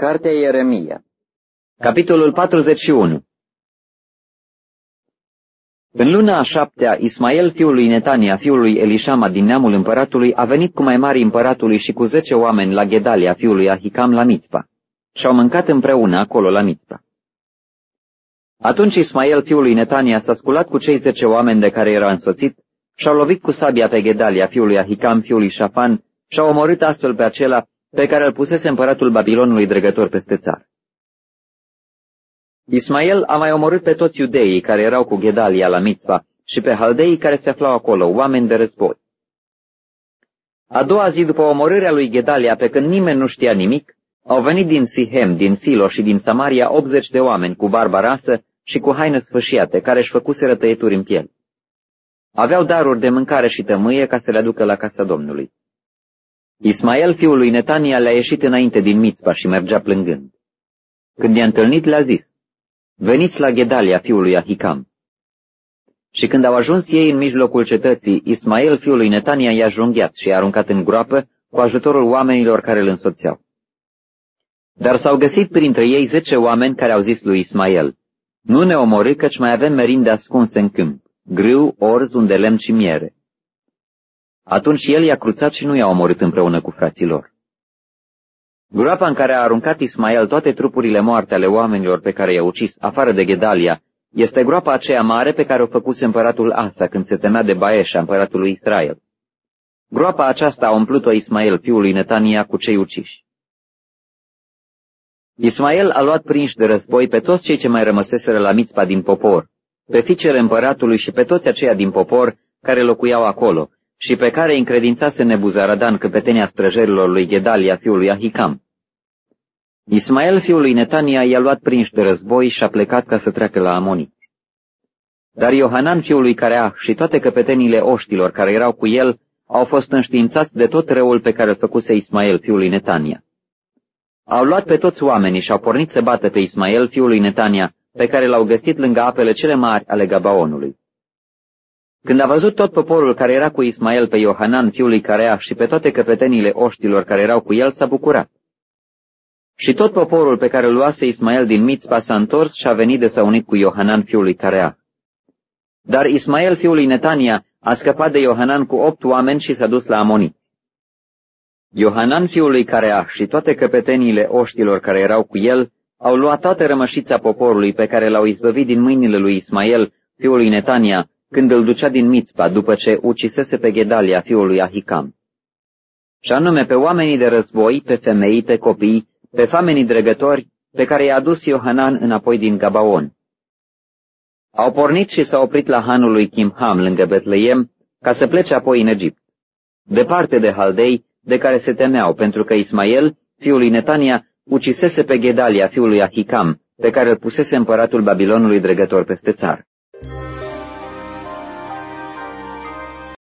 Cartea Ieremia Capitolul 41 În luna a șaptea, Ismael, fiul lui Netania, fiul lui Elișama din neamul împăratului, a venit cu mai mari împăratului și cu zece oameni la Gedalia, fiul lui Ahicam, la Mitzpa. Și-au mâncat împreună acolo la Mitzpa. Atunci Ismael, fiul lui Netania, s-a sculat cu cei zece oameni de care era însoțit și-au lovit cu sabia pe Gedalia, fiul lui Ahicam, fiul lui Șafan, și-au omorât astfel pe acela pe care îl pusese împăratul Babilonului dregător peste țară. Ismael a mai omorât pe toți iudeii care erau cu Gedalia la Mitzva și pe haldeii care se aflau acolo, oameni de război. A doua zi după omorârea lui Gedalia, pe când nimeni nu știa nimic, au venit din Sihem, din Silo și din Samaria 80 de oameni cu barba rasă și cu haine sfâșiate, care își făcuseră tăieturi în piele. Aveau daruri de mâncare și tămâie ca să le aducă la casa Domnului. Ismael, fiul lui Netania, le-a ieșit înainte din Mitzpa și mergea plângând. Când i-a întâlnit, le-a zis, Veniți la Gedalia, fiul lui Ahicam. Și când au ajuns ei în mijlocul cetății, Ismael, fiul lui Netania, i-a junghiat și i-a aruncat în groapă cu ajutorul oamenilor care îl însoțeau. Dar s-au găsit printre ei zece oameni care au zis lui Ismael, Nu ne omori căci mai avem merinde ascunse în câmp, grâu, orz, unde lemn și miere. Atunci el i-a cruțat și nu i-a omorât împreună cu frații lor. Groapa în care a aruncat Ismael toate trupurile moarte ale oamenilor pe care i-a ucis, afară de Gedalia, este groapa aceea mare pe care o făcuse împăratul Asa când se temea de Baeșa, împăratul lui Israel. Groapa aceasta a umplut-o Ismael, fiul lui Netania, cu cei uciși. Ismael a luat prinși de război pe toți cei ce mai rămăseseră la mițpa din popor, pe fiicele împăratului și pe toți aceia din popor care locuiau acolo, și pe care încredințase Nebuzaradan căpetenia străjerilor lui Gedalia, fiul lui Ahicam. Ismael, fiul lui Netania, i-a luat prinși de război și a plecat ca să treacă la Amoni. Dar Iohanan, fiul lui Careah, și toate căpetenile oștilor care erau cu el, au fost înștiințați de tot răul pe care îl făcuse Ismael, fiul lui Netania. Au luat pe toți oamenii și au pornit să bată pe Ismael, fiul lui Netania, pe care l-au găsit lângă apele cele mari ale Gabaonului. Când a văzut tot poporul care era cu Ismael pe Iohanan, fiul lui Carea, și pe toate căpetenile oștilor care erau cu el, s-a bucurat. Și tot poporul pe care îl luase Ismael din Mitzpa s-a întors și a venit de s-a unit cu Iohanan, fiul lui Carea. Dar Ismael, fiul lui Netania, a scăpat de Iohanan cu opt oameni și s-a dus la Amonit. Iohanan, fiul lui Carea, și toate căpetenile oștilor care erau cu el, au luat toată rămășița poporului pe care l-au izbăvit din mâinile lui Ismael, fiul lui Netania, când îl ducea din Mitzpa după ce ucisese pe Gedalia, fiul lui Ahicam. Și anume pe oamenii de război, pe femei, pe copii, pe famenii dregători, pe care i-a adus Iohanan înapoi din Gabaon. Au pornit și s-au oprit la hanul lui Kimham, lângă Betleem, ca să plece apoi în Egipt, departe de Haldei, de care se temeau, pentru că Ismael, fiul lui Netania, ucisese pe Gedalia, fiul lui Ahicam, pe care îl pusese împăratul Babilonului dregător peste țară.